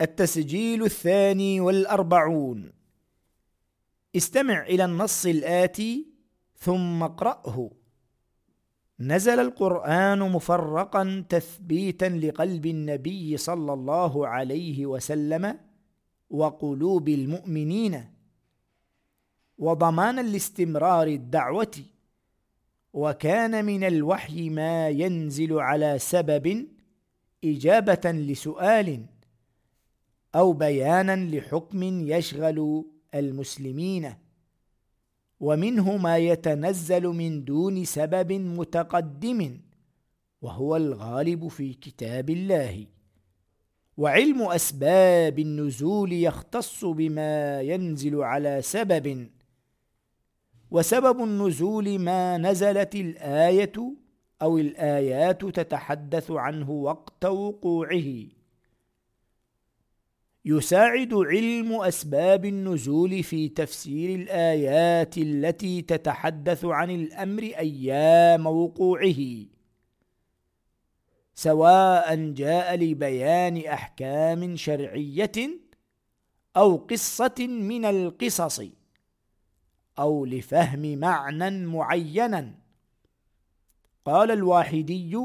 التسجيل الثاني والأربعون. استمع إلى النص الآتي ثم اقرأه. نزل القرآن مفرقا تثبيتا لقلب النبي صلى الله عليه وسلم وقلوب المؤمنين. وضمانا لاستمرار الدعوة. وكان من الوحي ما ينزل على سبب إجابة لسؤال. أو بيانا لحكم يشغل المسلمين. ومنه ما يتنزل من دون سبب متقدم وهو الغالب في كتاب الله. وعلم أسباب النزول يختص بما ينزل على سبب وسبب النزول ما نزلت الآية أو الآيات تتحدث عنه وقت وقوعه. يساعد علم أسباب النزول في تفسير الآيات التي تتحدث عن الأمر أيام وقوعه. سواء جاء لبيان أحكام شرعية أو قصة من القصص أو لفهم معنى معينا. قال الواحدي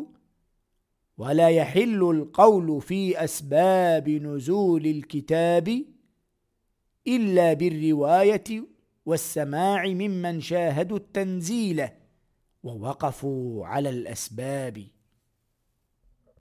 ولا يحل القول في أسباب نزول الكتاب إلا بالرواية والسماع ممن شاهدوا التنزيل ووقفوا على الأسباب.